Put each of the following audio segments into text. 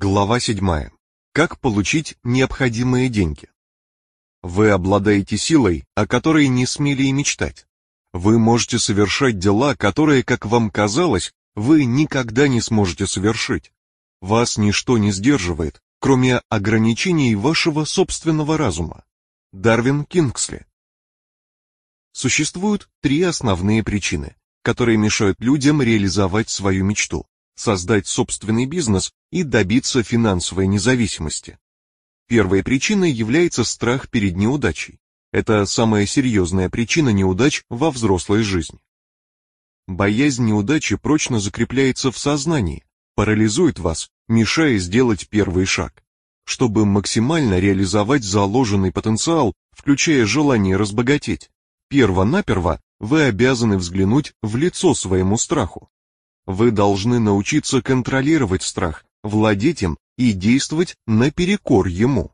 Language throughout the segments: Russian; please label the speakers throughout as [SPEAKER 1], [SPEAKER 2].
[SPEAKER 1] Глава 7. Как получить необходимые деньги? Вы обладаете силой, о которой не смели и мечтать. Вы можете совершать дела, которые, как вам казалось, вы никогда не сможете совершить. Вас ничто не сдерживает, кроме ограничений вашего собственного разума. Дарвин Кингсли. Существуют три основные причины, которые мешают людям реализовать свою мечту создать собственный бизнес и добиться финансовой независимости. Первой причиной является страх перед неудачей. Это самая серьезная причина неудач во взрослой жизни. Боязнь неудачи прочно закрепляется в сознании, парализует вас, мешая сделать первый шаг. Чтобы максимально реализовать заложенный потенциал, включая желание разбогатеть, перво-наперво вы обязаны взглянуть в лицо своему страху. Вы должны научиться контролировать страх, владеть им и действовать наперекор ему.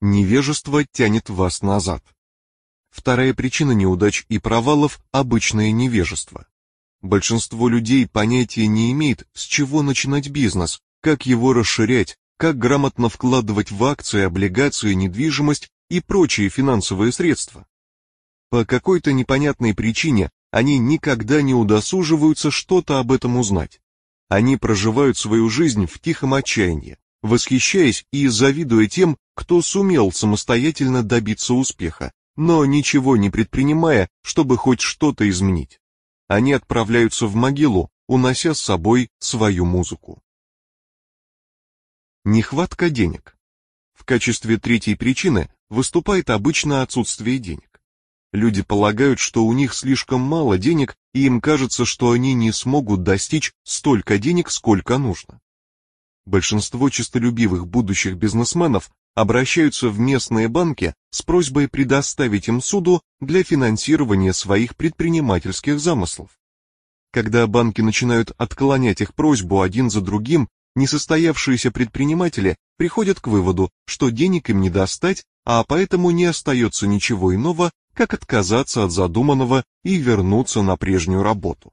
[SPEAKER 1] Невежество тянет вас назад. Вторая причина неудач и провалов – обычное невежество. Большинство людей понятия не имеет, с чего начинать бизнес, как его расширять, как грамотно вкладывать в акции, облигации, недвижимость и прочие финансовые средства. По какой-то непонятной причине они никогда не удосуживаются что-то об этом узнать. Они проживают свою жизнь в тихом отчаянии, восхищаясь и завидуя тем, кто сумел самостоятельно добиться успеха, но ничего не предпринимая, чтобы хоть что-то изменить. Они отправляются в могилу, унося с собой свою музыку. Нехватка денег. В качестве третьей причины выступает обычно отсутствие денег. Люди полагают, что у них слишком мало денег, и им кажется, что они не смогут достичь столько денег, сколько нужно. Большинство честолюбивых будущих бизнесменов обращаются в местные банки с просьбой предоставить им суду для финансирования своих предпринимательских замыслов. Когда банки начинают отклонять их просьбу один за другим, несостоявшиеся предприниматели приходят к выводу, что денег им не достать, а поэтому не остается ничего иного, как отказаться от задуманного и вернуться на прежнюю работу.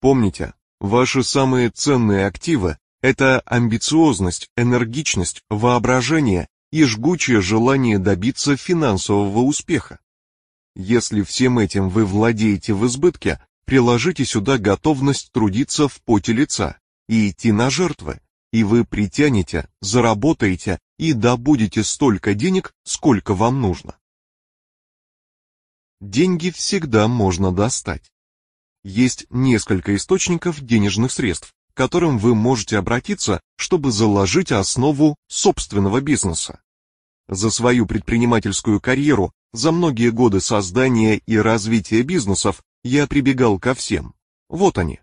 [SPEAKER 1] Помните, ваши самые ценные активы – это амбициозность, энергичность, воображение и жгучее желание добиться финансового успеха. Если всем этим вы владеете в избытке, приложите сюда готовность трудиться в поте лица и идти на жертвы, и вы притянете, заработаете и добудете столько денег, сколько вам нужно деньги всегда можно достать. Есть несколько источников денежных средств, к которым вы можете обратиться, чтобы заложить основу собственного бизнеса. За свою предпринимательскую карьеру, за многие годы создания и развития бизнесов я прибегал ко всем. Вот они.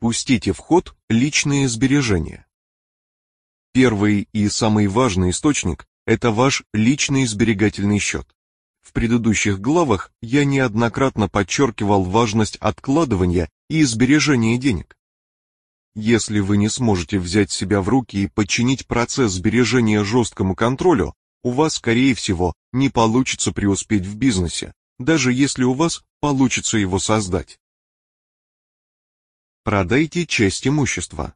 [SPEAKER 1] Пустите в ход личные сбережения. Первый и самый важный источник – это ваш личный сберегательный счет. В предыдущих главах я неоднократно подчеркивал важность откладывания и сбережения денег. Если вы не сможете взять себя в руки и подчинить процесс сбережения жесткому контролю, у вас, скорее всего, не получится преуспеть в бизнесе, даже если у вас получится его создать. Продайте часть имущества.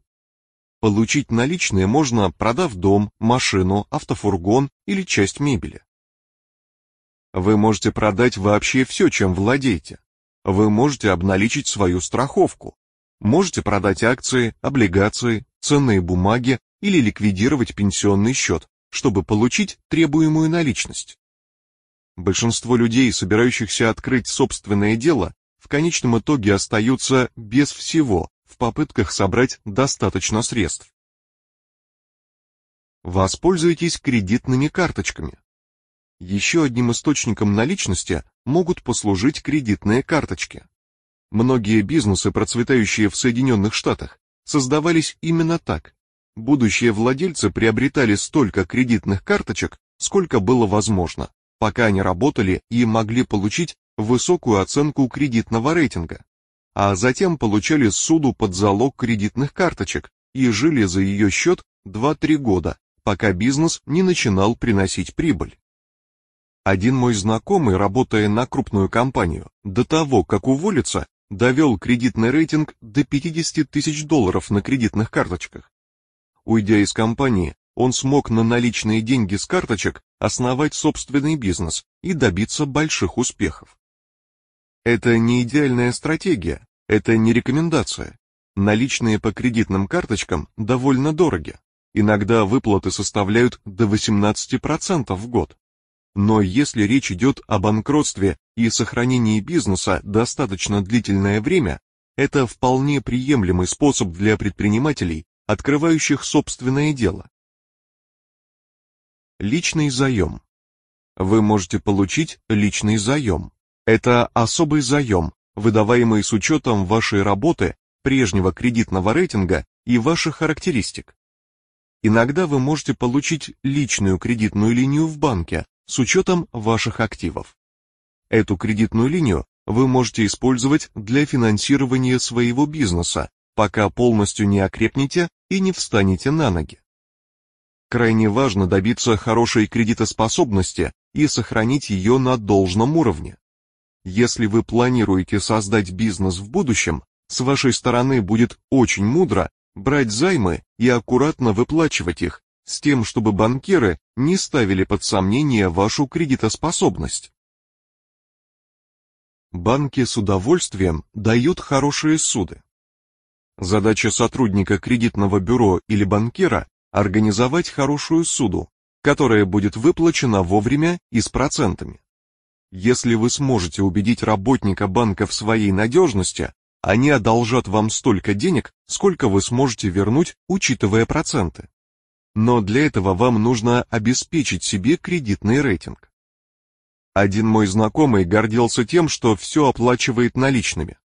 [SPEAKER 1] Получить наличные можно, продав дом, машину, автофургон или часть мебели. Вы можете продать вообще все, чем владеете. Вы можете обналичить свою страховку. Можете продать акции, облигации, ценные бумаги или ликвидировать пенсионный счет, чтобы получить требуемую наличность. Большинство людей, собирающихся открыть собственное дело, в конечном итоге остаются без всего в попытках собрать достаточно средств. Воспользуйтесь кредитными карточками. Еще одним источником наличности могут послужить кредитные карточки. Многие бизнесы, процветающие в Соединенных Штатах, создавались именно так. Будущие владельцы приобретали столько кредитных карточек, сколько было возможно, пока они работали и могли получить высокую оценку кредитного рейтинга, а затем получали суду под залог кредитных карточек и жили за ее счет 2-3 года, пока бизнес не начинал приносить прибыль. Один мой знакомый, работая на крупную компанию, до того, как уволиться, довел кредитный рейтинг до 50 тысяч долларов на кредитных карточках. Уйдя из компании, он смог на наличные деньги с карточек основать собственный бизнес и добиться больших успехов. Это не идеальная стратегия, это не рекомендация. Наличные по кредитным карточкам довольно дороги. Иногда выплаты составляют до 18% в год. Но если речь идет о банкротстве и сохранении бизнеса достаточно длительное время, это вполне приемлемый способ для предпринимателей, открывающих собственное дело. Личный заем. Вы можете получить личный заем. Это особый заем, выдаваемый с учетом вашей работы, прежнего кредитного рейтинга и ваших характеристик. Иногда вы можете получить личную кредитную линию в банке с учетом ваших активов. Эту кредитную линию вы можете использовать для финансирования своего бизнеса, пока полностью не окрепнете и не встанете на ноги. Крайне важно добиться хорошей кредитоспособности и сохранить ее на должном уровне. Если вы планируете создать бизнес в будущем, с вашей стороны будет очень мудро брать займы и аккуратно выплачивать их, с тем, чтобы банкиры не ставили под сомнение вашу кредитоспособность. Банки с удовольствием дают хорошие суды. Задача сотрудника кредитного бюро или банкира организовать хорошую суду, которая будет выплачена вовремя и с процентами. Если вы сможете убедить работника банка в своей надежности, они одолжат вам столько денег, сколько вы сможете вернуть, учитывая проценты. Но для этого вам нужно обеспечить себе кредитный рейтинг. Один мой знакомый гордился тем, что все оплачивает наличными.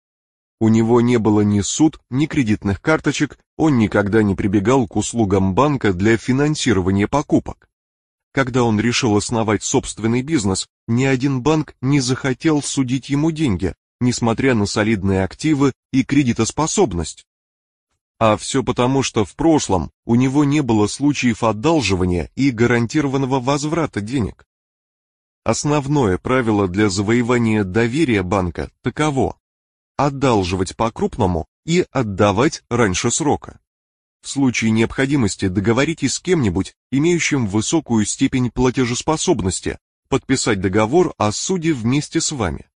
[SPEAKER 1] У него не было ни суд, ни кредитных карточек, он никогда не прибегал к услугам банка для финансирования покупок. Когда он решил основать собственный бизнес, ни один банк не захотел судить ему деньги, несмотря на солидные активы и кредитоспособность. А все потому, что в прошлом у него не было случаев одалживания и гарантированного возврата денег. Основное правило для завоевания доверия банка таково одалживать по-крупному и отдавать раньше срока. В случае необходимости договоритесь с кем-нибудь, имеющим высокую степень платежеспособности, подписать договор о суде вместе с вами.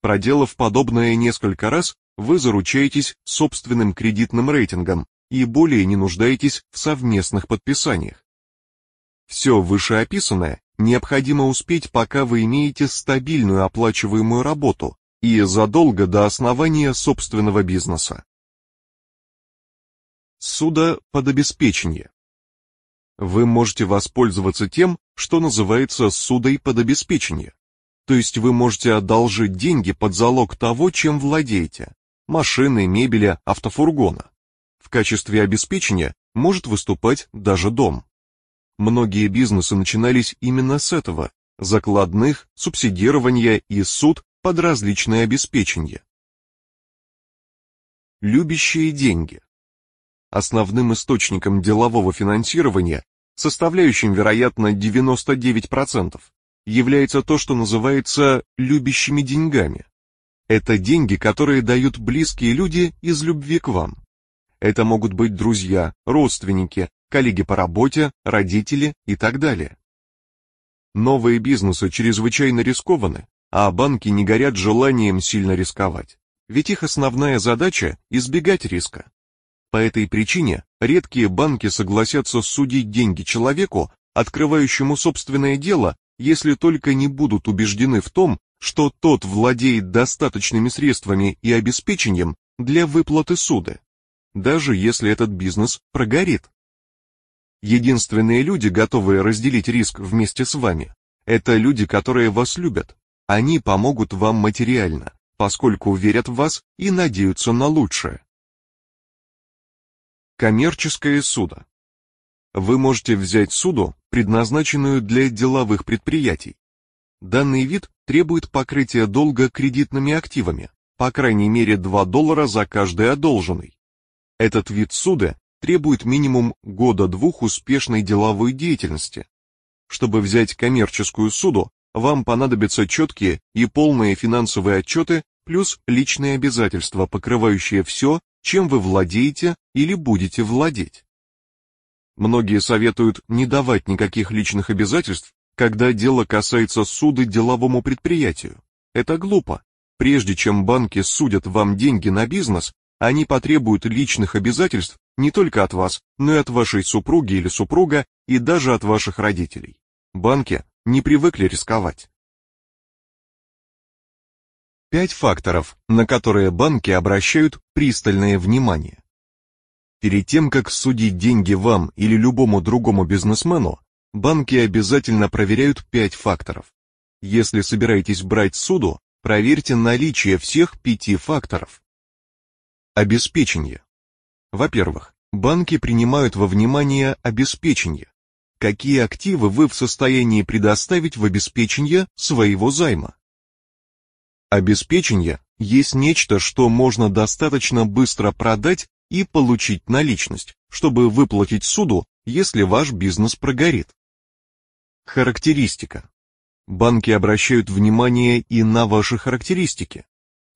[SPEAKER 1] Проделав подобное несколько раз, вы заручаетесь собственным кредитным рейтингом и более не нуждаетесь в совместных подписаниях. Все вышеописанное необходимо успеть, пока вы имеете стабильную оплачиваемую работу, и задолго до основания собственного бизнеса. Суда под обеспечение. Вы можете воспользоваться тем, что называется судой под обеспечение. То есть вы можете одолжить деньги под залог того, чем владеете – машины, мебели, автофургона. В качестве обеспечения может выступать даже дом. Многие бизнесы начинались именно с этого – закладных, субсидирования и суд под различные обеспечения. Любящие деньги. Основным источником делового финансирования, составляющим, вероятно, 99%, является то, что называется любящими деньгами. Это деньги, которые дают близкие люди из любви к вам. Это могут быть друзья, родственники, коллеги по работе, родители и так далее. Новые бизнесы чрезвычайно рискованы, а банки не горят желанием сильно рисковать. Ведь их основная задача – избегать риска. По этой причине редкие банки согласятся судить деньги человеку, открывающему собственное дело, если только не будут убеждены в том, что тот владеет достаточными средствами и обеспечением для выплаты суды, даже если этот бизнес прогорит. Единственные люди, готовые разделить риск вместе с вами, это люди, которые вас любят, они помогут вам материально, поскольку верят в вас и надеются на лучшее. Коммерческое судо. Вы можете взять суду, предназначенную для деловых предприятий. Данный вид требует покрытия долга кредитными активами, по крайней мере 2 доллара за каждый одолженный. Этот вид суда требует минимум года-двух успешной деловой деятельности. Чтобы взять коммерческую суду, вам понадобятся четкие и полные финансовые отчеты плюс личные обязательства, покрывающие все, чем вы владеете или будете владеть. Многие советуют не давать никаких личных обязательств, когда дело касается суды деловому предприятию. Это глупо. Прежде чем банки судят вам деньги на бизнес, они потребуют личных обязательств не только от вас, но и от вашей супруги или супруга и даже от ваших родителей. Банки не привыкли рисковать. Пять факторов, на которые банки обращают пристальное внимание. Перед тем, как судить деньги вам или любому другому бизнесмену, банки обязательно проверяют пять факторов. Если собираетесь брать суду, проверьте наличие всех пяти факторов. Обеспечение. Во-первых, банки принимают во внимание обеспечение. Какие активы вы в состоянии предоставить в обеспечение своего займа? Обеспечение есть нечто, что можно достаточно быстро продать и получить наличность, чтобы выплатить суду, если ваш бизнес прогорит. Характеристика. Банки обращают внимание и на ваши характеристики.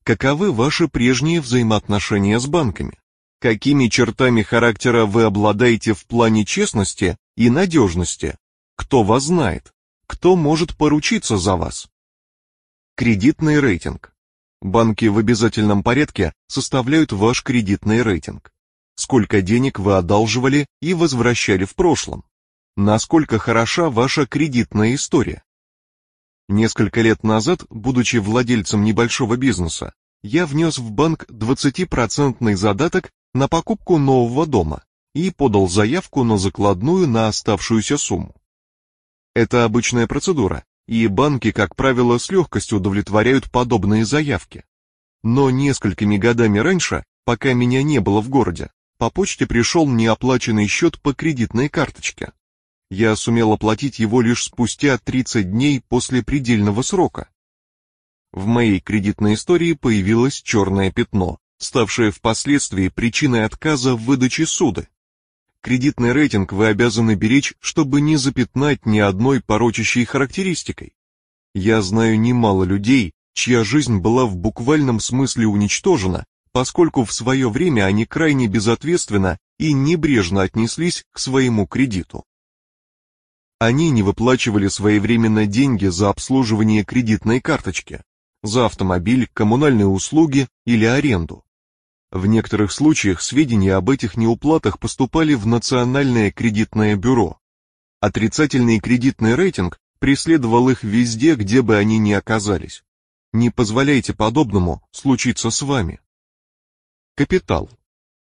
[SPEAKER 1] Каковы ваши прежние взаимоотношения с банками? Какими чертами характера вы обладаете в плане честности и надежности? Кто вас знает? Кто может поручиться за вас? Кредитный рейтинг. Банки в обязательном порядке составляют ваш кредитный рейтинг. Сколько денег вы одалживали и возвращали в прошлом? Насколько хороша ваша кредитная история? Несколько лет назад, будучи владельцем небольшого бизнеса, я внес в банк 20% задаток на покупку нового дома и подал заявку на закладную на оставшуюся сумму. Это обычная процедура, и банки, как правило, с легкостью удовлетворяют подобные заявки. Но несколькими годами раньше, пока меня не было в городе, по почте пришел неоплаченный счет по кредитной карточке. Я сумел оплатить его лишь спустя 30 дней после предельного срока. В моей кредитной истории появилось черное пятно, ставшее впоследствии причиной отказа в выдаче суды. Кредитный рейтинг вы обязаны беречь, чтобы не запятнать ни одной порочащей характеристикой. Я знаю немало людей, чья жизнь была в буквальном смысле уничтожена, поскольку в свое время они крайне безответственно и небрежно отнеслись к своему кредиту. Они не выплачивали своевременно деньги за обслуживание кредитной карточки, за автомобиль, коммунальные услуги или аренду. В некоторых случаях сведения об этих неуплатах поступали в Национальное кредитное бюро. Отрицательный кредитный рейтинг преследовал их везде, где бы они ни оказались. Не позволяйте подобному случиться с вами. Капитал.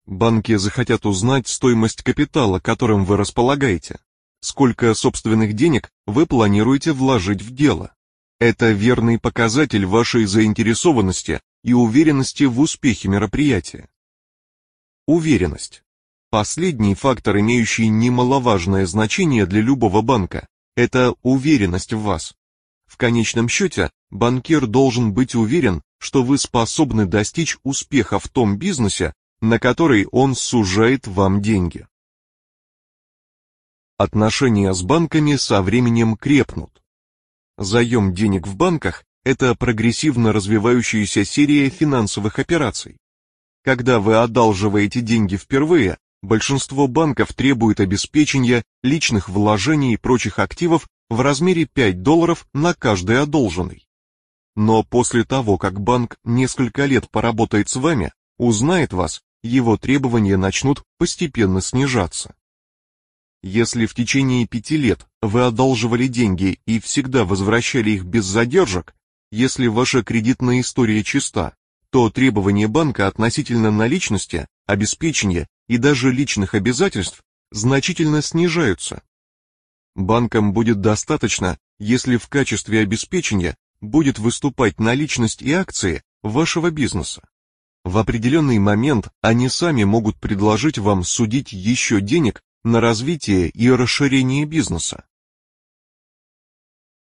[SPEAKER 1] Банки захотят узнать стоимость капитала, которым вы располагаете. Сколько собственных денег вы планируете вложить в дело. Это верный показатель вашей заинтересованности и уверенности в успехе мероприятия. Уверенность. Последний фактор, имеющий немаловажное значение для любого банка, это уверенность в вас. В конечном счете, банкир должен быть уверен, что вы способны достичь успеха в том бизнесе, на который он сужает вам деньги. Отношения с банками со временем крепнут. Заем денег в банках это прогрессивно развивающаяся серия финансовых операций. Когда вы одалживаете деньги впервые, большинство банков требует обеспечения личных вложений и прочих активов в размере 5 долларов на каждый одолженный. Но после того, как банк несколько лет поработает с вами, узнает вас, его требования начнут постепенно снижаться. Если в течение пяти лет вы одалживали деньги и всегда возвращали их без задержек, если ваша кредитная история чиста, то требования банка относительно наличности, обеспечения и даже личных обязательств значительно снижаются. Банкам будет достаточно, если в качестве обеспечения будет выступать наличность и акции вашего бизнеса. В определенный момент они сами могут предложить вам судить еще денег на развитие и расширение бизнеса.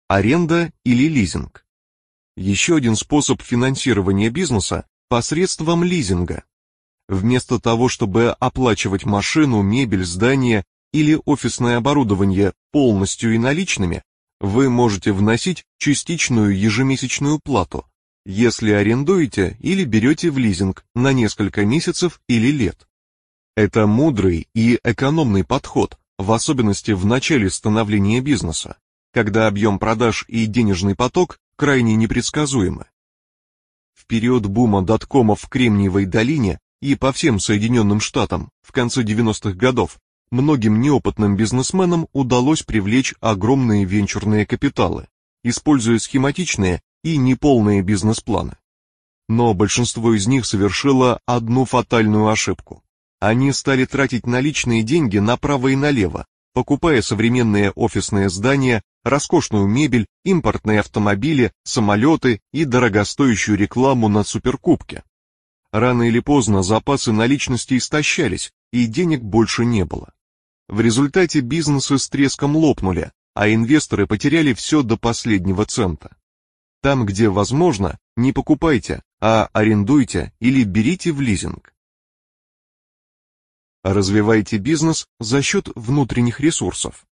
[SPEAKER 1] Аренда или лизинг. Еще один способ финансирования бизнеса посредством лизинга. Вместо того, чтобы оплачивать машину, мебель, здание или офисное оборудование полностью и наличными, вы можете вносить частичную ежемесячную плату, если арендуете или берете в лизинг на несколько месяцев или лет. Это мудрый и экономный подход, в особенности в начале становления бизнеса, когда объем продаж и денежный поток крайне непредсказуемы. В период бума доткомов в Кремниевой долине и по всем Соединенным Штатам в конце 90-х годов многим неопытным бизнесменам удалось привлечь огромные венчурные капиталы, используя схематичные и неполные бизнес-планы. Но большинство из них совершило одну фатальную ошибку. Они стали тратить наличные деньги направо и налево, покупая современные офисные здания, роскошную мебель, импортные автомобили, самолеты и дорогостоящую рекламу на суперкубке. Рано или поздно запасы наличности истощались, и денег больше не было. В результате бизнесы с треском лопнули, а инвесторы потеряли все до последнего цента. Там, где возможно, не покупайте, а арендуйте или берите в лизинг. Развивайте бизнес за счет внутренних ресурсов.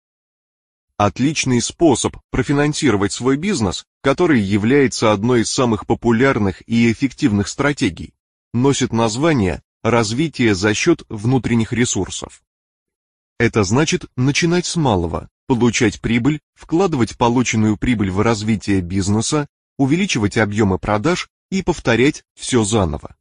[SPEAKER 1] Отличный способ профинансировать свой бизнес, который является одной из самых популярных и эффективных стратегий, носит название «развитие за счет внутренних ресурсов». Это значит начинать с малого, получать прибыль, вкладывать полученную прибыль в развитие бизнеса, увеличивать объемы продаж и повторять все заново.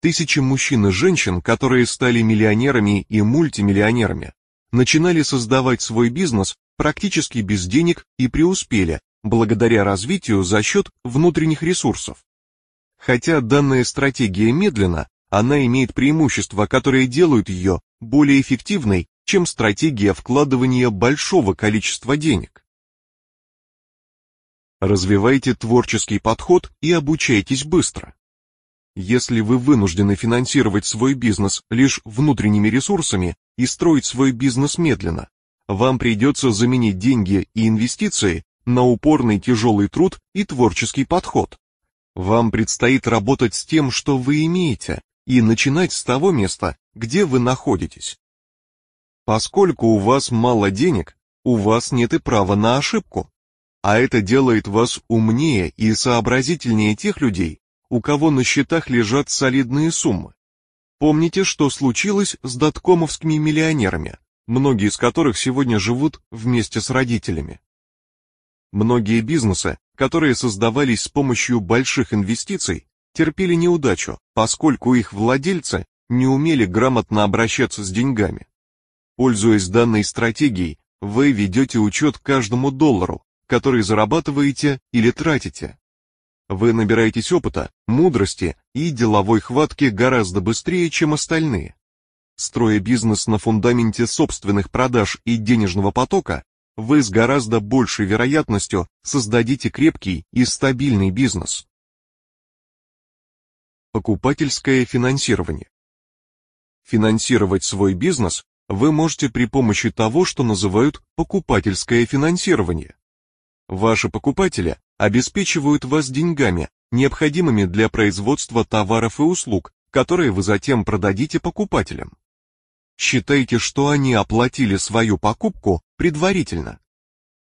[SPEAKER 1] Тысячи мужчин и женщин, которые стали миллионерами и мультимиллионерами, начинали создавать свой бизнес практически без денег и преуспели, благодаря развитию за счет внутренних ресурсов. Хотя данная стратегия медленна, она имеет преимущества, которые делают ее более эффективной, чем стратегия вкладывания большого количества денег. Развивайте творческий подход и обучайтесь быстро. Если вы вынуждены финансировать свой бизнес лишь внутренними ресурсами и строить свой бизнес медленно, вам придется заменить деньги и инвестиции на упорный тяжелый труд и творческий подход. Вам предстоит работать с тем, что вы имеете, и начинать с того места, где вы находитесь. Поскольку у вас мало денег, у вас нет и права на ошибку. А это делает вас умнее и сообразительнее тех людей, у кого на счетах лежат солидные суммы. Помните, что случилось с доткомовскими миллионерами, многие из которых сегодня живут вместе с родителями. Многие бизнесы, которые создавались с помощью больших инвестиций, терпели неудачу, поскольку их владельцы не умели грамотно обращаться с деньгами. Пользуясь данной стратегией, вы ведете учет каждому доллару, который зарабатываете или тратите. Вы набираетесь опыта, мудрости и деловой хватки гораздо быстрее, чем остальные. Строя бизнес на фундаменте собственных продаж и денежного потока, вы с гораздо большей вероятностью создадите крепкий и стабильный бизнес. Покупательское финансирование. Финансировать свой бизнес вы можете при помощи того, что называют покупательское финансирование. Ваши покупатели обеспечивают вас деньгами, необходимыми для производства товаров и услуг, которые вы затем продадите покупателям. Считайте, что они оплатили свою покупку предварительно.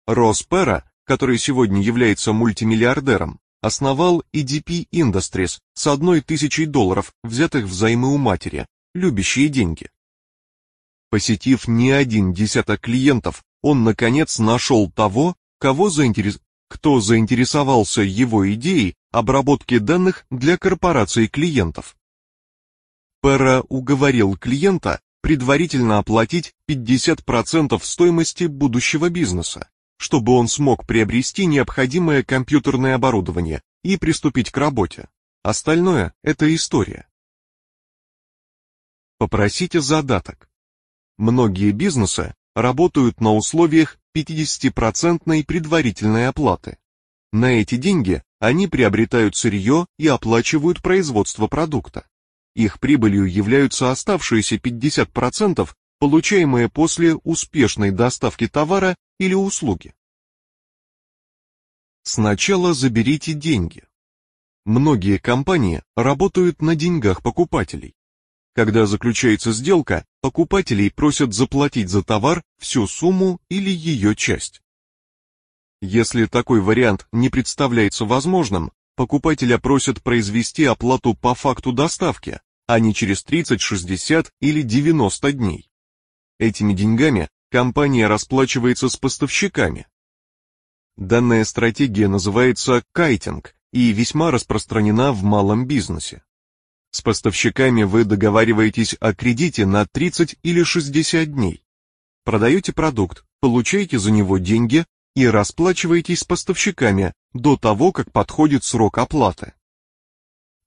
[SPEAKER 1] Росс Пера, который сегодня является мультимиллиардером, основал EDP Industries с одной тысячей долларов, взятых взаймы у матери, любящие деньги. Посетив не один десяток клиентов, он наконец нашел того, кого заинтерес... кто заинтересовался его идеей обработки данных для корпораций клиентов. Пера уговорил клиента предварительно оплатить 50% стоимости будущего бизнеса, чтобы он смог приобрести необходимое компьютерное оборудование и приступить к работе. Остальное – это история. Попросите задаток. Многие бизнесы работают на условиях 50% предварительной оплаты. На эти деньги они приобретают сырье и оплачивают производство продукта. Их прибылью являются оставшиеся 50%, получаемые после успешной доставки товара или услуги. Сначала заберите деньги. Многие компании работают на деньгах покупателей. Когда заключается сделка, покупателей просят заплатить за товар всю сумму или ее часть. Если такой вариант не представляется возможным, покупателя просят произвести оплату по факту доставки, а не через 30, 60 или 90 дней. Этими деньгами компания расплачивается с поставщиками. Данная стратегия называется кайтинг и весьма распространена в малом бизнесе. С поставщиками вы договариваетесь о кредите на 30 или 60 дней. Продаете продукт, получаете за него деньги и расплачиваетесь с поставщиками до того, как подходит срок оплаты.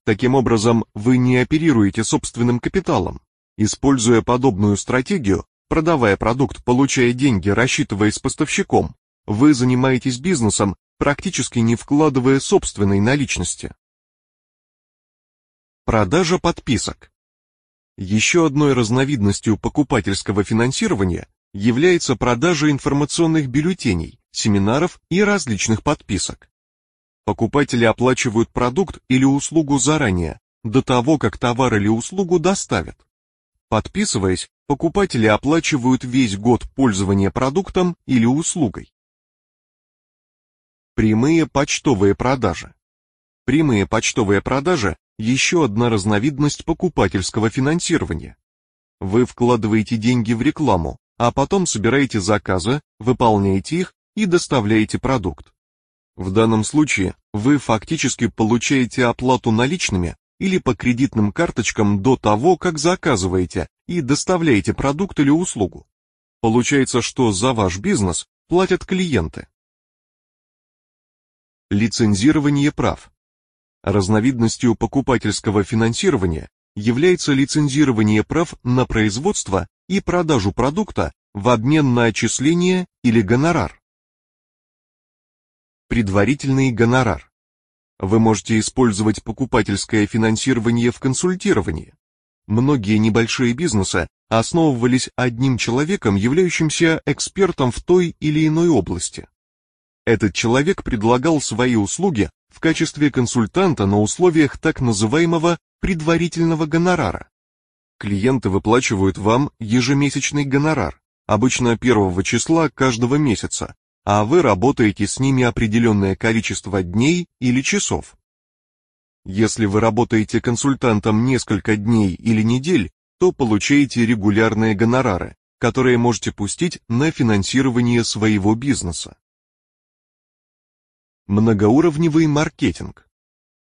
[SPEAKER 1] Таким образом, вы не оперируете собственным капиталом. Используя подобную стратегию, продавая продукт, получая деньги, рассчитываясь с поставщиком, вы занимаетесь бизнесом, практически не вкладывая собственной наличности. Продажа подписок. Еще одной разновидностью покупательского финансирования является продажа информационных бюллетеней, семинаров и различных подписок. Покупатели оплачивают продукт или услугу заранее, до того, как товар или услугу доставят. Подписываясь, покупатели оплачивают весь год пользования продуктом или услугой. Прямые почтовые продажи. Прямые почтовые продажи еще одна разновидность покупательского финансирования. Вы вкладываете деньги в рекламу, а потом собираете заказы, выполняете их и доставляете продукт. В данном случае вы фактически получаете оплату наличными или по кредитным карточкам до того, как заказываете и доставляете продукт или услугу. Получается, что за ваш бизнес платят клиенты. Лицензирование прав. Разновидностью покупательского финансирования является лицензирование прав на производство и продажу продукта в обмен на отчисление или гонорар. Предварительный гонорар. Вы можете использовать покупательское финансирование в консультировании. Многие небольшие бизнесы основывались одним человеком, являющимся экспертом в той или иной области. Этот человек предлагал свои услуги в качестве консультанта на условиях так называемого предварительного гонорара. Клиенты выплачивают вам ежемесячный гонорар, обычно первого числа каждого месяца, а вы работаете с ними определенное количество дней или часов. Если вы работаете консультантом несколько дней или недель, то получаете регулярные гонорары, которые можете пустить на финансирование своего бизнеса. Многоуровневый маркетинг.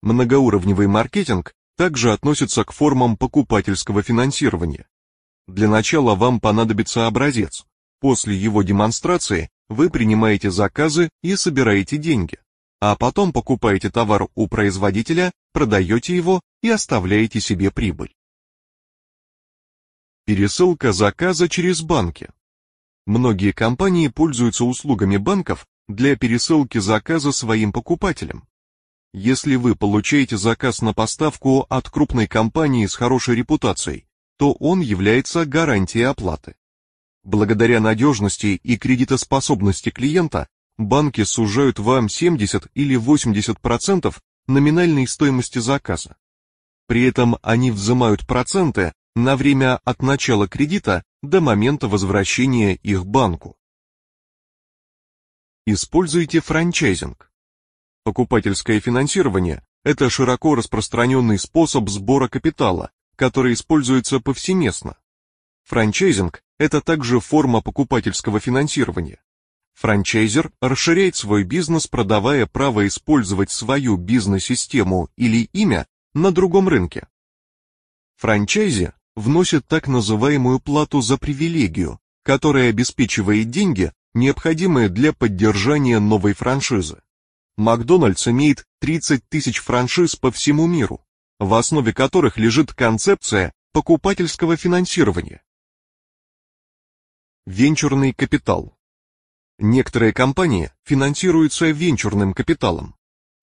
[SPEAKER 1] Многоуровневый маркетинг также относится к формам покупательского финансирования. Для начала вам понадобится образец. После его демонстрации вы принимаете заказы и собираете деньги, а потом покупаете товар у производителя, продаете его и оставляете себе прибыль. Пересылка заказа через банки. Многие компании пользуются услугами банков для пересылки заказа своим покупателям. Если вы получаете заказ на поставку от крупной компании с хорошей репутацией, то он является гарантией оплаты. Благодаря надежности и кредитоспособности клиента, банки сужают вам 70 или 80% номинальной стоимости заказа. При этом они взимают проценты на время от начала кредита до момента возвращения их банку. Используйте франчайзинг. Покупательское финансирование – это широко распространенный способ сбора капитала, который используется повсеместно. Франчайзинг – это также форма покупательского финансирования. Франчайзер расширяет свой бизнес, продавая право использовать свою бизнес-систему или имя на другом рынке. Франчайзи вносит так называемую плату за привилегию, которая обеспечивает деньги необходимые для поддержания новой франшизы. Макдональдс имеет 30 тысяч франшиз по всему миру, в основе которых лежит концепция покупательского финансирования. Венчурный капитал. Некоторые компании финансируются венчурным капиталом.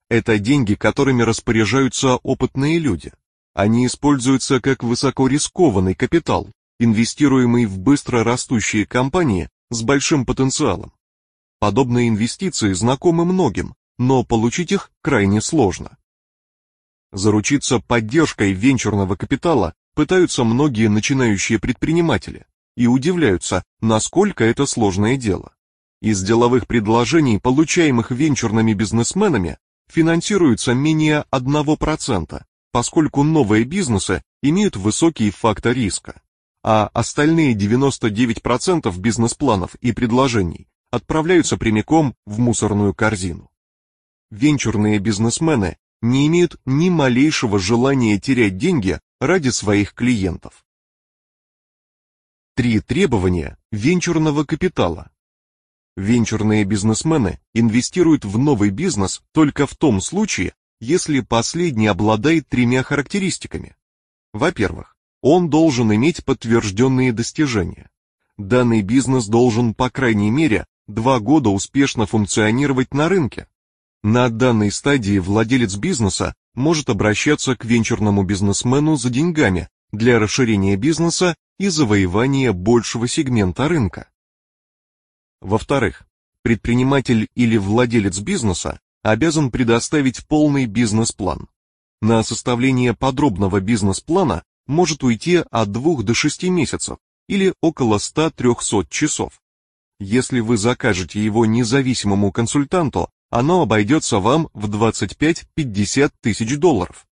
[SPEAKER 1] Это деньги, которыми распоряжаются опытные люди. Они используются как высокорискованный капитал, инвестируемый в быстро растущие компании с большим потенциалом. Подобные инвестиции знакомы многим, но получить их крайне сложно. Заручиться поддержкой венчурного капитала пытаются многие начинающие предприниматели и удивляются, насколько это сложное дело. Из деловых предложений, получаемых венчурными бизнесменами, финансируются менее 1%, поскольку новые бизнесы имеют высокий фактор риска, а остальные 99% бизнес-планов и предложений отправляются прямиком в мусорную корзину. Венчурные бизнесмены не имеют ни малейшего желания терять деньги ради своих клиентов. Три требования венчурного капитала. Венчурные бизнесмены инвестируют в новый бизнес только в том случае, если последний обладает тремя характеристиками. Во-первых, он должен иметь подтвержденные достижения. Данный бизнес должен, по крайней мере, два года успешно функционировать на рынке. На данной стадии владелец бизнеса может обращаться к венчурному бизнесмену за деньгами для расширения бизнеса и завоевания большего сегмента рынка. Во-вторых, предприниматель или владелец бизнеса обязан предоставить полный бизнес-план. На составление подробного бизнес-плана может уйти от 2 до 6 месяцев или около 100-300 часов. Если вы закажете его независимому консультанту, оно обойдется вам в 25-50 тысяч долларов.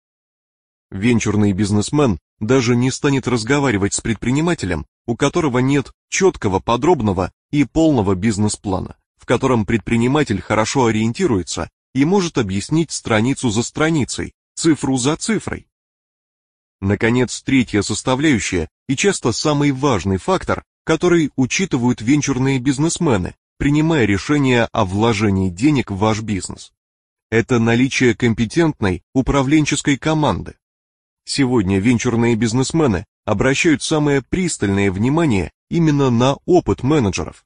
[SPEAKER 1] Венчурный бизнесмен даже не станет разговаривать с предпринимателем, у которого нет четкого, подробного и полного бизнес-плана, в котором предприниматель хорошо ориентируется и может объяснить страницу за страницей, цифру за цифрой. Наконец, третья составляющая и часто самый важный фактор, который учитывают венчурные бизнесмены, принимая решение о вложении денег в ваш бизнес. Это наличие компетентной управленческой команды. Сегодня венчурные бизнесмены обращают самое пристальное внимание именно на опыт менеджеров.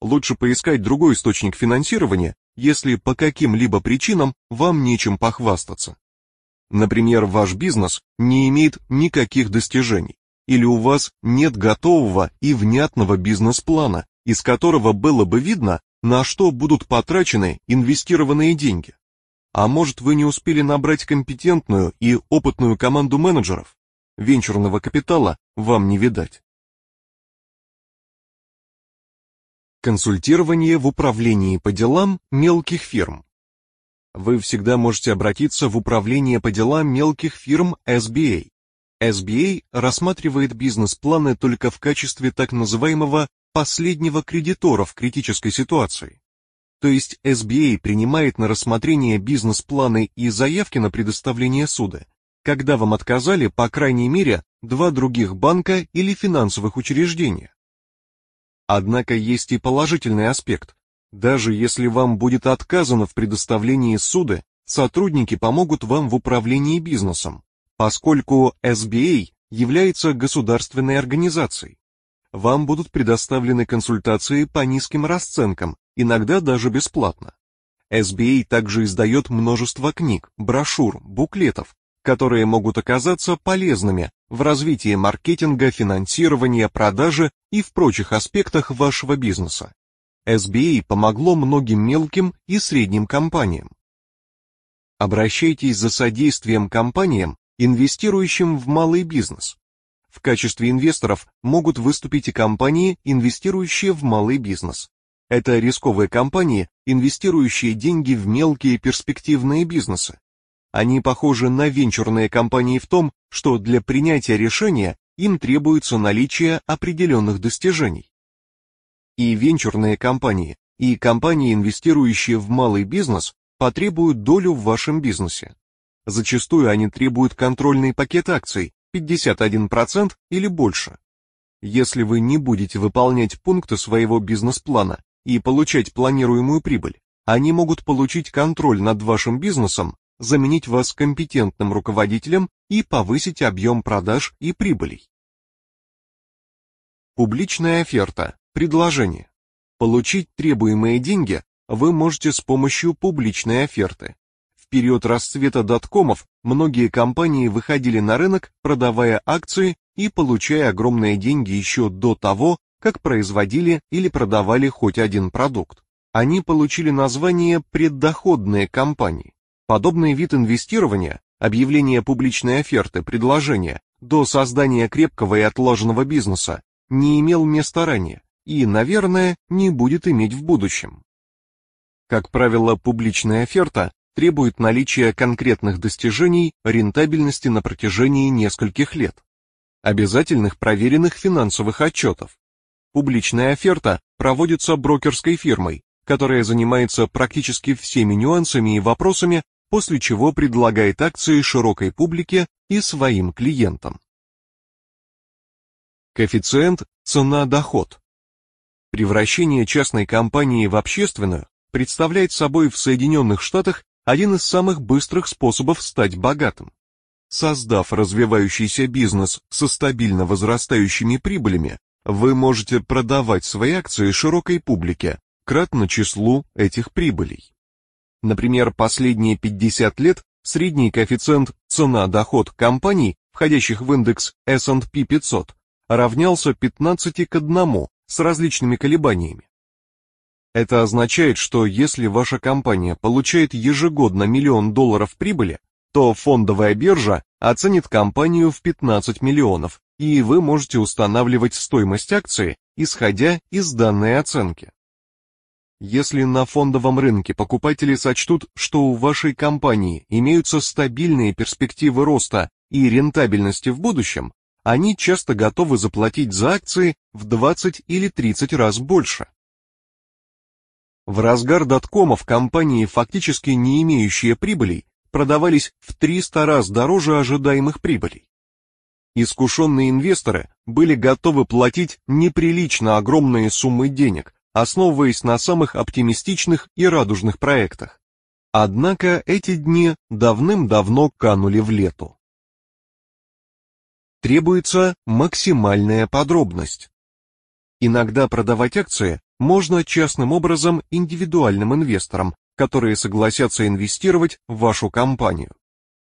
[SPEAKER 1] Лучше поискать другой источник финансирования, если по каким-либо причинам вам нечем похвастаться. Например, ваш бизнес не имеет никаких достижений, или у вас нет готового и внятного бизнес-плана, из которого было бы видно, на что будут потрачены инвестированные деньги. А может вы не успели набрать компетентную и опытную команду менеджеров? Венчурного капитала вам не видать. Консультирование в управлении по делам мелких фирм. Вы всегда можете обратиться в управление по делам мелких фирм SBA. SBA рассматривает бизнес-планы только в качестве так называемого последнего кредитора в критической ситуации. То есть SBA принимает на рассмотрение бизнес-планы и заявки на предоставление суда, когда вам отказали по крайней мере два других банка или финансовых учреждения. Однако есть и положительный аспект. Даже если вам будет отказано в предоставлении суда, сотрудники помогут вам в управлении бизнесом, поскольку SBA является государственной организацией. Вам будут предоставлены консультации по низким расценкам иногда даже бесплатно. SBA также издает множество книг, брошюр, буклетов, которые могут оказаться полезными в развитии маркетинга, финансирования, продажи и в прочих аспектах вашего бизнеса. SBA помогло многим мелким и средним компаниям. Обращайтесь за содействием компаниям, инвестирующим в малый бизнес. В качестве инвесторов могут выступить и компании, инвестирующие в малый бизнес. Это рисковые компании, инвестирующие деньги в мелкие перспективные бизнесы. Они похожи на венчурные компании в том, что для принятия решения им требуется наличие определенных достижений. И венчурные компании, и компании, инвестирующие в малый бизнес, потребуют долю в вашем бизнесе. Зачастую они требуют контрольный пакет акций 51% или больше. Если вы не будете выполнять пункты своего бизнес-плана и получать планируемую прибыль, они могут получить контроль над вашим бизнесом, заменить вас компетентным руководителем и повысить объем продаж и прибылей. Публичная оферта, предложение. Получить требуемые деньги вы можете с помощью публичной оферты. В период расцвета доткомов многие компании выходили на рынок, продавая акции и получая огромные деньги еще до того, как производили или продавали хоть один продукт. Они получили название преддоходные компании. Подобный вид инвестирования, объявление публичной оферты, предложения, до создания крепкого и отложенного бизнеса, не имел места ранее и, наверное, не будет иметь в будущем. Как правило, публичная оферта требует наличия конкретных достижений рентабельности на протяжении нескольких лет, обязательных проверенных финансовых отчетов. Публичная оферта проводится брокерской фирмой, которая занимается практически всеми нюансами и вопросами, после чего предлагает акции широкой публике и своим клиентам. Коэффициент цена-доход. Превращение частной компании в общественную представляет собой в Соединенных Штатах один из самых быстрых способов стать богатым. Создав развивающийся бизнес со стабильно возрастающими прибылями, вы можете продавать свои акции широкой публике, кратно числу этих прибылей. Например, последние 50 лет средний коэффициент цена-доход компаний, входящих в индекс S&P 500, равнялся 15 к 1 с различными колебаниями. Это означает, что если ваша компания получает ежегодно миллион долларов прибыли, то фондовая биржа оценит компанию в 15 миллионов, и вы можете устанавливать стоимость акции, исходя из данной оценки. Если на фондовом рынке покупатели сочтут, что у вашей компании имеются стабильные перспективы роста и рентабельности в будущем, они часто готовы заплатить за акции в 20 или 30 раз больше. В разгар доткомов компании, фактически не имеющие прибылей, продавались в 300 раз дороже ожидаемых прибылей. Искушенные инвесторы были готовы платить неприлично огромные суммы денег, основываясь на самых оптимистичных и радужных проектах. Однако эти дни давным-давно канули в лету. Требуется максимальная подробность. Иногда продавать акции можно частным образом индивидуальным инвесторам, которые согласятся инвестировать в вашу компанию.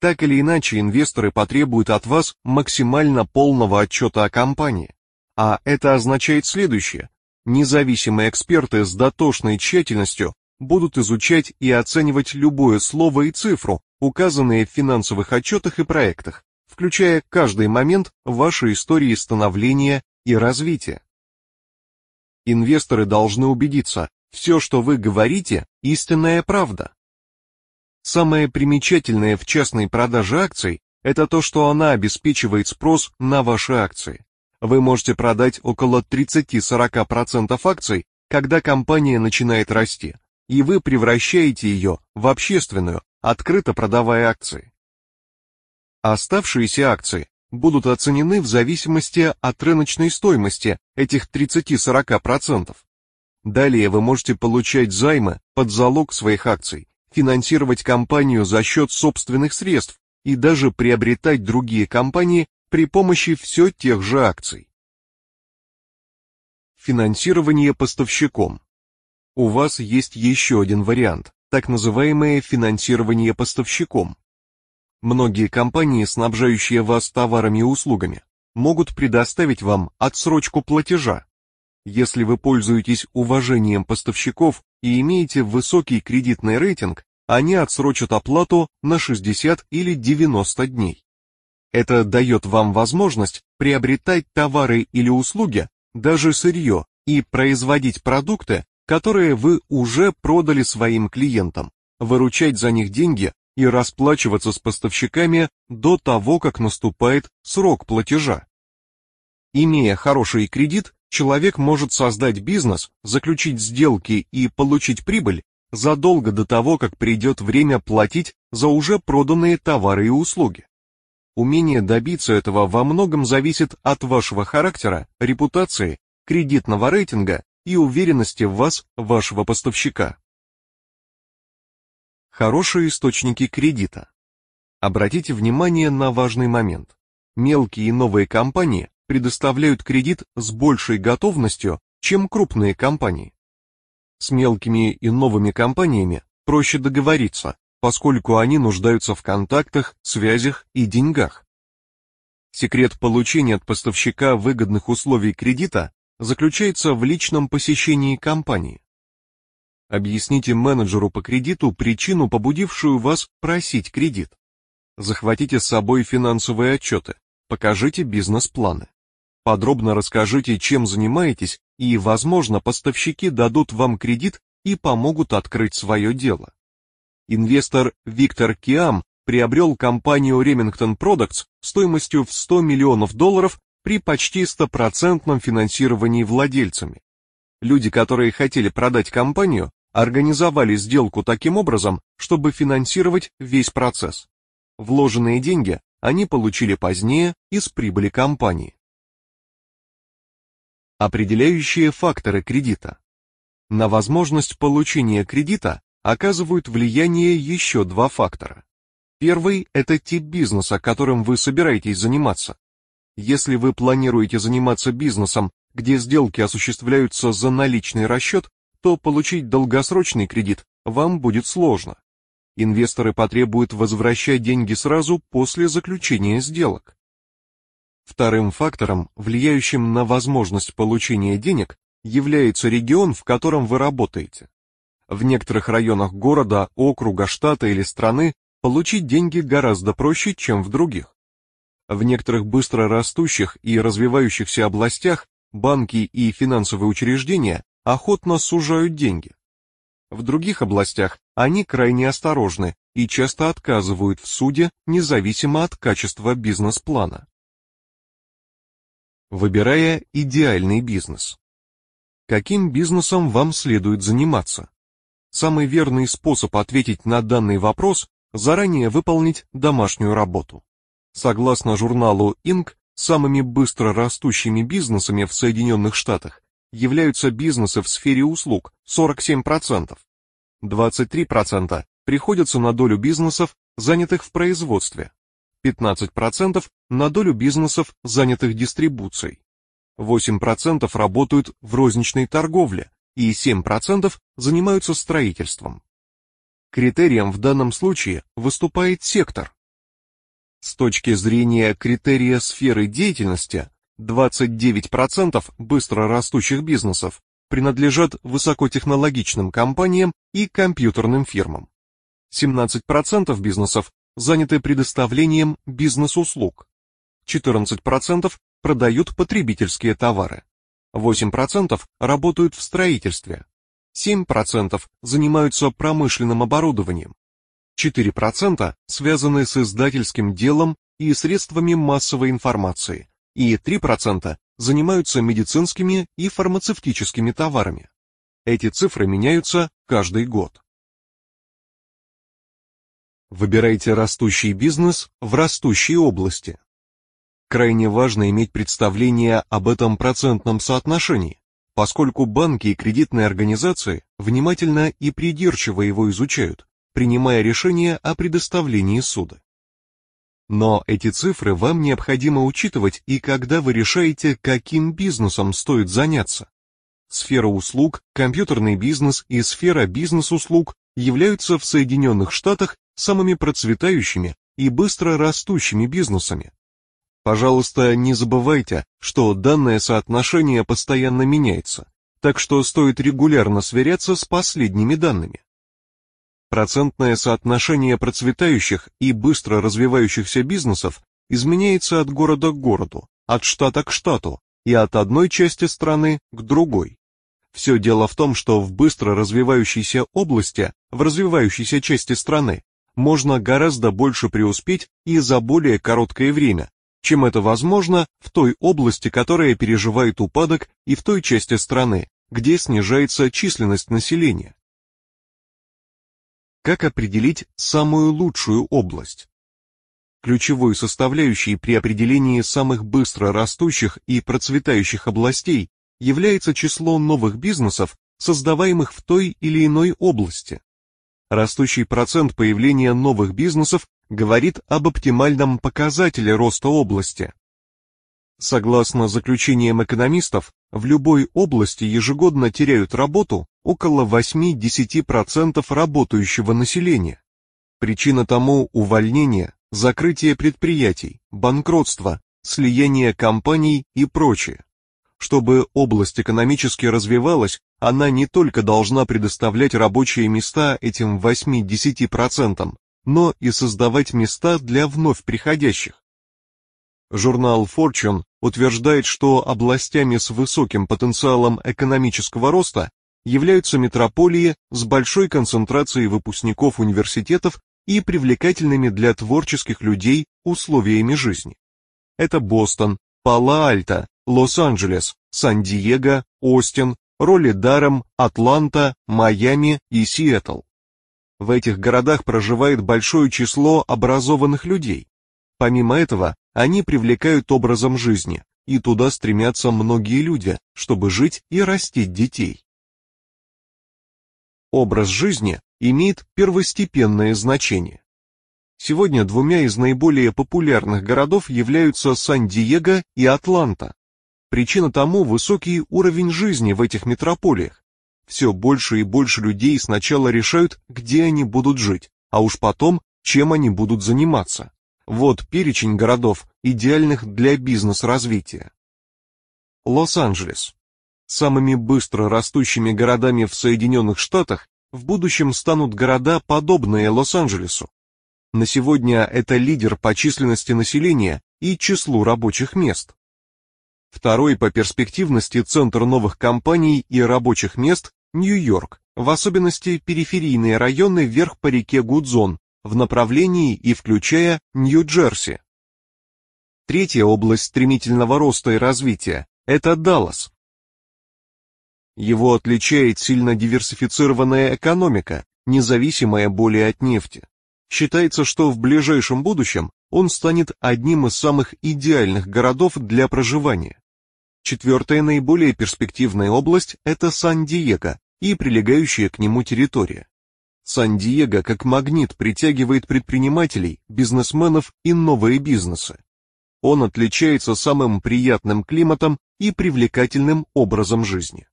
[SPEAKER 1] Так или иначе, инвесторы потребуют от вас максимально полного отчета о компании. А это означает следующее. Независимые эксперты с дотошной тщательностью будут изучать и оценивать любое слово и цифру, указанные в финансовых отчетах и проектах, включая каждый момент вашей истории становления и развития. Инвесторы должны убедиться, все, что вы говорите, истинная правда. Самое примечательное в частной продаже акций – это то, что она обеспечивает спрос на ваши акции. Вы можете продать около 30-40% акций, когда компания начинает расти, и вы превращаете ее в общественную, открыто продавая акции. Оставшиеся акции будут оценены в зависимости от рыночной стоимости этих 30-40%. Далее вы можете получать займы под залог своих акций, финансировать компанию за счет собственных средств и даже приобретать другие компании при помощи все тех же акций. Финансирование поставщиком. У вас есть еще один вариант, так называемое финансирование поставщиком. Многие компании, снабжающие вас товарами и услугами, могут предоставить вам отсрочку платежа. Если вы пользуетесь уважением поставщиков и имеете высокий кредитный рейтинг, они отсрочат оплату на 60 или 90 дней. Это дает вам возможность приобретать товары или услуги, даже сырье, и производить продукты, которые вы уже продали своим клиентам, выручать за них деньги и расплачиваться с поставщиками до того, как наступает срок платежа. Имея хороший кредит, человек может создать бизнес, заключить сделки и получить прибыль задолго до того, как придет время платить за уже проданные товары и услуги. Умение добиться этого во многом зависит от вашего характера, репутации, кредитного рейтинга и уверенности в вас, вашего поставщика. Хорошие источники кредита. Обратите внимание на важный момент. Мелкие и новые компании предоставляют кредит с большей готовностью, чем крупные компании. С мелкими и новыми компаниями проще договориться, поскольку они нуждаются в контактах, связях и деньгах. Секрет получения от поставщика выгодных условий кредита заключается в личном посещении компании. Объясните менеджеру по кредиту причину, побудившую вас просить кредит. Захватите с собой финансовые отчеты, покажите бизнес-планы. Подробно расскажите, чем занимаетесь, и, возможно, поставщики дадут вам кредит и помогут открыть свое дело. Инвестор Виктор Киам приобрел компанию Remington Products стоимостью в 100 миллионов долларов при почти стопроцентном финансировании владельцами. Люди, которые хотели продать компанию, организовали сделку таким образом, чтобы финансировать весь процесс. Вложенные деньги они получили позднее из прибыли компании. Определяющие факторы кредита. На возможность получения кредита оказывают влияние еще два фактора. Первый – это тип бизнеса, которым вы собираетесь заниматься. Если вы планируете заниматься бизнесом, где сделки осуществляются за наличный расчет, то получить долгосрочный кредит вам будет сложно. Инвесторы потребуют возвращать деньги сразу после заключения сделок. Вторым фактором, влияющим на возможность получения денег, является регион, в котором вы работаете. В некоторых районах города, округа, штата или страны получить деньги гораздо проще, чем в других. В некоторых быстро растущих и развивающихся областях банки и финансовые учреждения охотно сужают деньги. В других областях они крайне осторожны и часто отказывают в суде независимо от качества бизнес-плана. Выбирая идеальный бизнес. Каким бизнесом вам следует заниматься? Самый верный способ ответить на данный вопрос – заранее выполнить домашнюю работу. Согласно журналу Inc., самыми быстро растущими бизнесами в Соединенных Штатах являются бизнесы в сфере услуг 47%. 23% приходятся на долю бизнесов, занятых в производстве. 15% на долю бизнесов, занятых дистрибуцией. 8% работают в розничной торговле и 7% занимаются строительством. Критерием в данном случае выступает сектор. С точки зрения критерия сферы деятельности, 29% быстро растущих бизнесов принадлежат высокотехнологичным компаниям и компьютерным фирмам. 17% бизнесов заняты предоставлением бизнес-услуг. 14% продают потребительские товары. 8% работают в строительстве. 7% занимаются промышленным оборудованием. 4% связаны с издательским делом и средствами массовой информации, и 3% занимаются медицинскими и фармацевтическими товарами. Эти цифры меняются каждый год. Выбирайте растущий бизнес в растущей области. Крайне важно иметь представление об этом процентном соотношении, поскольку банки и кредитные организации внимательно и придирчиво его изучают, принимая решение о предоставлении суда. Но эти цифры вам необходимо учитывать и когда вы решаете, каким бизнесом стоит заняться. Сфера услуг, компьютерный бизнес и сфера бизнес-услуг являются в Соединенных Штатах самыми процветающими и быстро растущими бизнесами. Пожалуйста, не забывайте, что данное соотношение постоянно меняется, так что стоит регулярно сверяться с последними данными. Процентное соотношение процветающих и быстро развивающихся бизнесов изменяется от города к городу, от штата к штату и от одной части страны к другой. Все дело в том, что в быстро развивающейся области, в развивающейся части страны, можно гораздо больше преуспеть и за более короткое время, чем это возможно в той области, которая переживает упадок, и в той части страны, где снижается численность населения. Как определить самую лучшую область? Ключевой составляющей при определении самых быстро растущих и процветающих областей является число новых бизнесов, создаваемых в той или иной области. Растущий процент появления новых бизнесов говорит об оптимальном показателе роста области. Согласно заключениям экономистов, в любой области ежегодно теряют работу около 8-10% работающего населения. Причина тому увольнение, закрытие предприятий, банкротство, слияние компаний и прочее. Чтобы область экономически развивалась, она не только должна предоставлять рабочие места этим 8-10%, но и создавать места для вновь приходящих. Журнал Fortune утверждает, что областями с высоким потенциалом экономического роста являются метрополии с большой концентрацией выпускников университетов и привлекательными для творческих людей условиями жизни. Это Бостон, Пало-Альто, Лос-Анджелес, Сан-Диего, Остин, Ролли-Даром, Атланта, Майами и Сиэтл. В этих городах проживает большое число образованных людей. Помимо этого, они привлекают образом жизни, и туда стремятся многие люди, чтобы жить и растить детей. Образ жизни имеет первостепенное значение. Сегодня двумя из наиболее популярных городов являются Сан-Диего и Атланта. Причина тому высокий уровень жизни в этих метрополиях. Все больше и больше людей сначала решают, где они будут жить, а уж потом, чем они будут заниматься. Вот перечень городов, идеальных для бизнес-развития. Лос-Анджелес. Самыми быстро растущими городами в Соединенных Штатах в будущем станут города, подобные Лос-Анджелесу. На сегодня это лидер по численности населения и числу рабочих мест. Второй по перспективности центр новых компаний и рабочих мест – Нью-Йорк, в особенности периферийные районы вверх по реке Гудзон, в направлении и включая Нью-Джерси. Третья область стремительного роста и развития – это Даллас. Его отличает сильно диверсифицированная экономика, независимая более от нефти. Считается, что в ближайшем будущем он станет одним из самых идеальных городов для проживания. Четвертая наиболее перспективная область – это Сан-Диего и прилегающая к нему территория. Сан-Диего как магнит притягивает предпринимателей, бизнесменов и новые бизнесы. Он отличается самым приятным климатом и привлекательным образом жизни.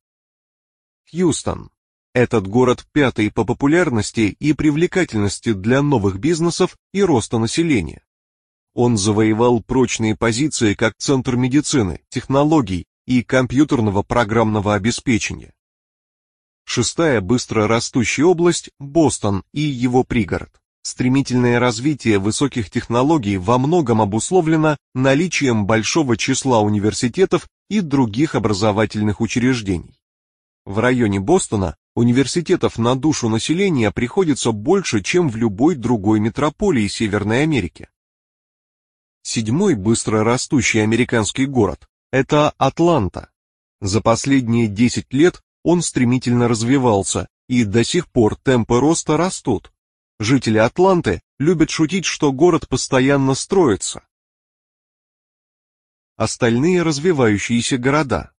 [SPEAKER 1] Хьюстон. Этот город пятый по популярности и привлекательности для новых бизнесов и роста населения. Он завоевал прочные позиции как центр медицины, технологий и компьютерного программного обеспечения. Шестая быстро растущая область – Бостон и его пригород. Стремительное развитие высоких технологий во многом обусловлено наличием большого числа университетов и других образовательных учреждений. В районе Бостона университетов на душу населения приходится больше, чем в любой другой метрополии Северной Америки. Седьмой быстро растущий американский город – это Атланта. За последние 10 лет он стремительно развивался, и до сих пор темпы роста растут. Жители Атланты любят шутить, что город постоянно строится. Остальные развивающиеся города.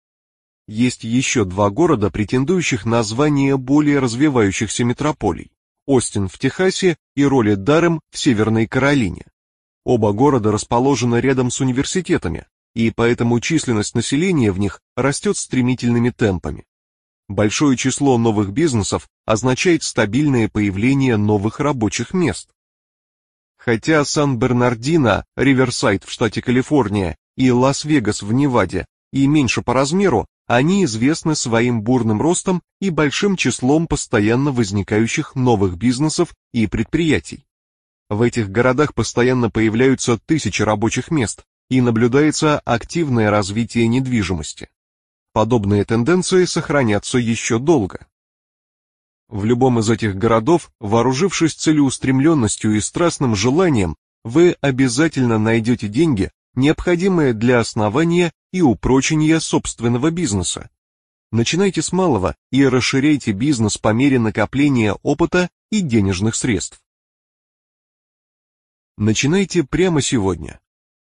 [SPEAKER 1] Есть еще два города, претендующих на звание более развивающихся метрополий. Остин в Техасе и Роли Дарем в Северной Каролине. Оба города расположены рядом с университетами, и поэтому численность населения в них растет стремительными темпами. Большое число новых бизнесов означает стабильное появление новых рабочих мест. Хотя Сан-Бернардино, Риверсайд в штате Калифорния и Лас-Вегас в Неваде и меньше по размеру, они известны своим бурным ростом и большим числом постоянно возникающих новых бизнесов и предприятий. В этих городах постоянно появляются тысячи рабочих мест и наблюдается активное развитие недвижимости. Подобные тенденции сохранятся еще долго. В любом из этих городов, вооружившись целеустремленностью и страстным желанием, вы обязательно найдете деньги, необходимые для основания и упрочения собственного бизнеса. Начинайте с малого и расширяйте бизнес по мере накопления опыта и денежных средств. Начинайте прямо сегодня.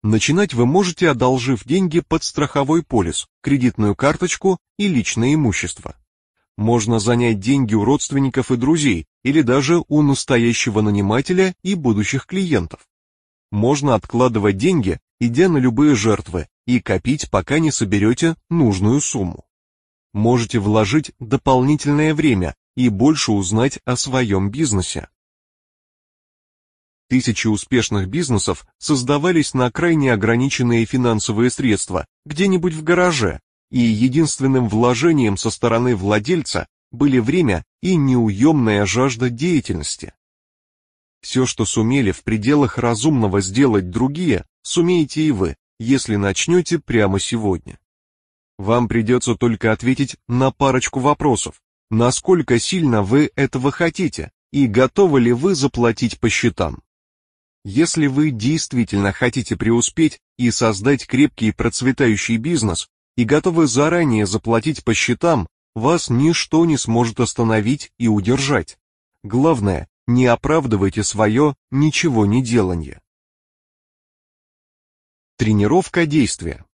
[SPEAKER 1] Начинать вы можете, одолжив деньги под страховой полис, кредитную карточку и личное имущество. Можно занять деньги у родственников и друзей или даже у настоящего нанимателя и будущих клиентов. Можно откладывать деньги, идя на любые жертвы, и копить, пока не соберете нужную сумму. Можете вложить дополнительное время и больше узнать о своем бизнесе. Тысячи успешных бизнесов создавались на крайне ограниченные финансовые средства, где-нибудь в гараже, и единственным вложением со стороны владельца были время и неуемная жажда деятельности. Все, что сумели в пределах разумного сделать другие, сумеете и вы, если начнете прямо сегодня. Вам придется только ответить на парочку вопросов, насколько сильно вы этого хотите и готовы ли вы заплатить по счетам. Если вы действительно хотите преуспеть и создать крепкий и процветающий бизнес и готовы заранее заплатить по счетам, вас ничто не сможет остановить и удержать. Главное, не оправдывайте свое ничего не деланье. Тренировка действия.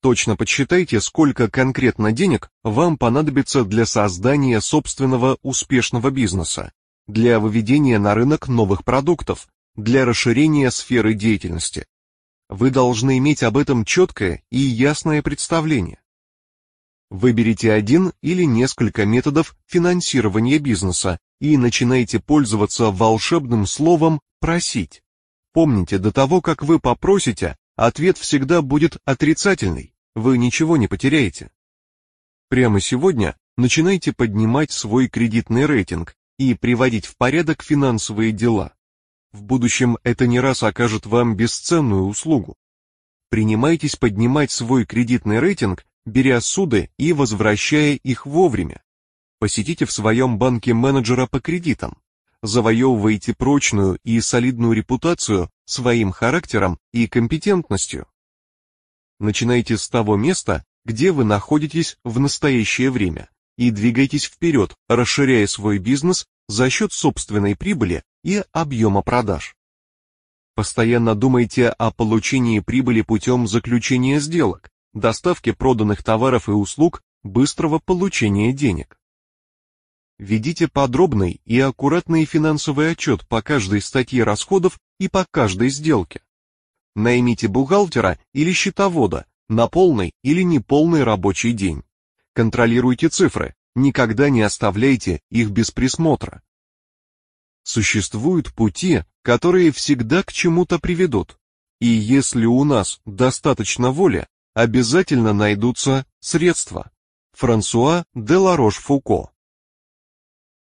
[SPEAKER 1] Точно подсчитайте, сколько конкретно денег вам понадобится для создания собственного успешного бизнеса, для выведения на рынок новых продуктов, для расширения сферы деятельности. Вы должны иметь об этом четкое и ясное представление. Выберите один или несколько методов финансирования бизнеса и начинайте пользоваться волшебным словом «просить». Помните, до того, как вы попросите, ответ всегда будет отрицательный, вы ничего не потеряете. Прямо сегодня начинайте поднимать свой кредитный рейтинг и приводить в порядок финансовые дела. В будущем это не раз окажет вам бесценную услугу. Принимайтесь поднимать свой кредитный рейтинг, беря суды и возвращая их вовремя. Посетите в своем банке менеджера по кредитам. Завоевывайте прочную и солидную репутацию своим характером и компетентностью. Начинайте с того места, где вы находитесь в настоящее время, и двигайтесь вперед, расширяя свой бизнес за счет собственной прибыли и объема продаж. Постоянно думайте о получении прибыли путем заключения сделок, доставки проданных товаров и услуг, быстрого получения денег. Ведите подробный и аккуратный финансовый отчет по каждой статье расходов и по каждой сделке. Наймите бухгалтера или счетовода на полный или неполный рабочий день. Контролируйте цифры, никогда не оставляйте их без присмотра. Существуют пути, которые всегда к чему-то приведут. И если у нас достаточно воли, обязательно найдутся средства. Франсуа де Ларош-Фуко